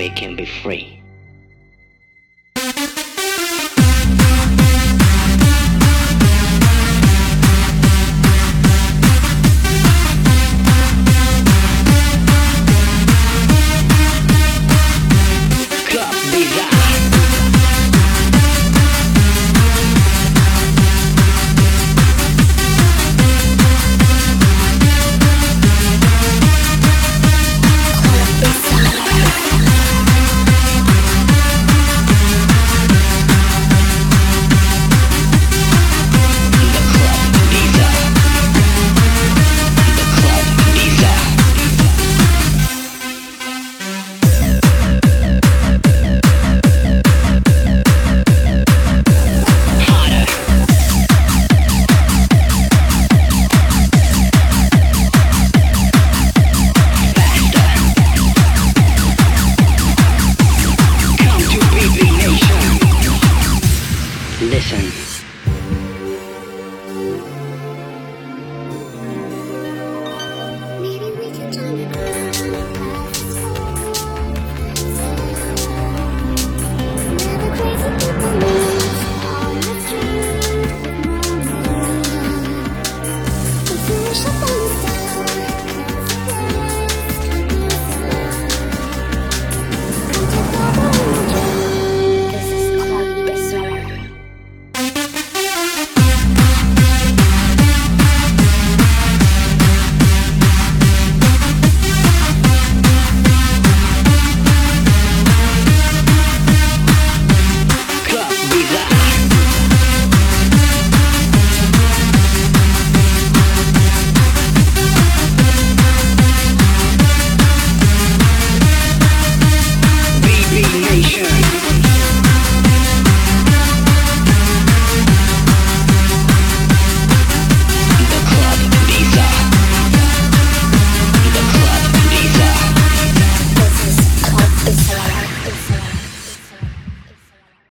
we can be free. Listen.